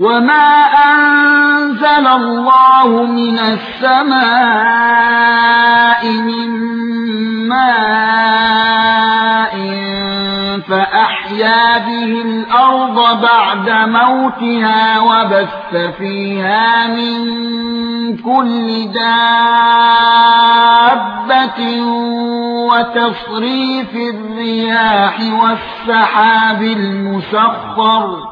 وَمَا أَنزَلَ اللَّهُ مِنَ السَّمَاءِ مِن مَّاءٍ فَأَحْيَا بِهِ الْأَرْضَ بَعْدَ مَوْتِهَا وَبَثَّ فِيهَا مِن كُلِّ دَابَّةٍ وَتَصْرِيفِ الرِّياحِ وَالسَّحَابِ الْمُسَخَّرِ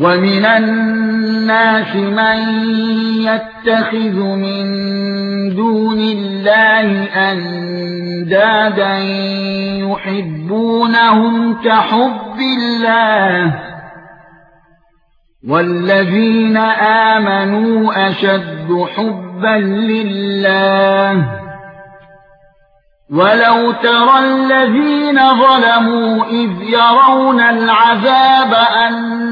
وَمِنَ النَّاسِ مَن يَتَّخِذُ مِن دُونِ اللَّهِ أَندَادًا يُحِبُّونَهُمْ كَحُبِّ اللَّهِ وَالَّذِينَ آمَنُوا أَشَدُّ حُبًّا لِلَّهِ وَلَوْ تَرَى الَّذِينَ ظَلَمُوا إِذْ يَرَوْنَ الْعَذَابَ أَنَّ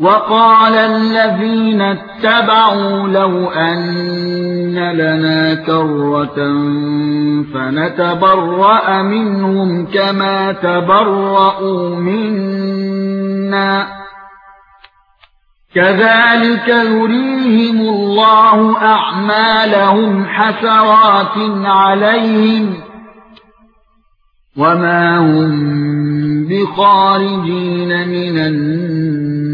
وَقَالَ الَّذِينَ اتَّبَعُوا لَوْ أَنَّ لَنَا كَرَّةً فَنَتَبَرَّأَ مِنْهُمْ كَمَا تَبَرَّؤُوا مِنَّا. كَذَلِكَ يُرِيهِمُ اللَّهُ أَعْمَالَهُمْ حَسَرَاتٍ عَلَيْهِمْ وَمَا هُمْ بِخَارِجِينَ مِنَ النَّارِ.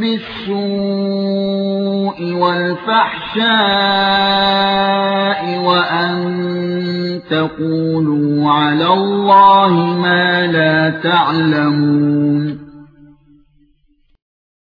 بالسوء والفحشاء وأن تقولوا على الله ما لا تعلمون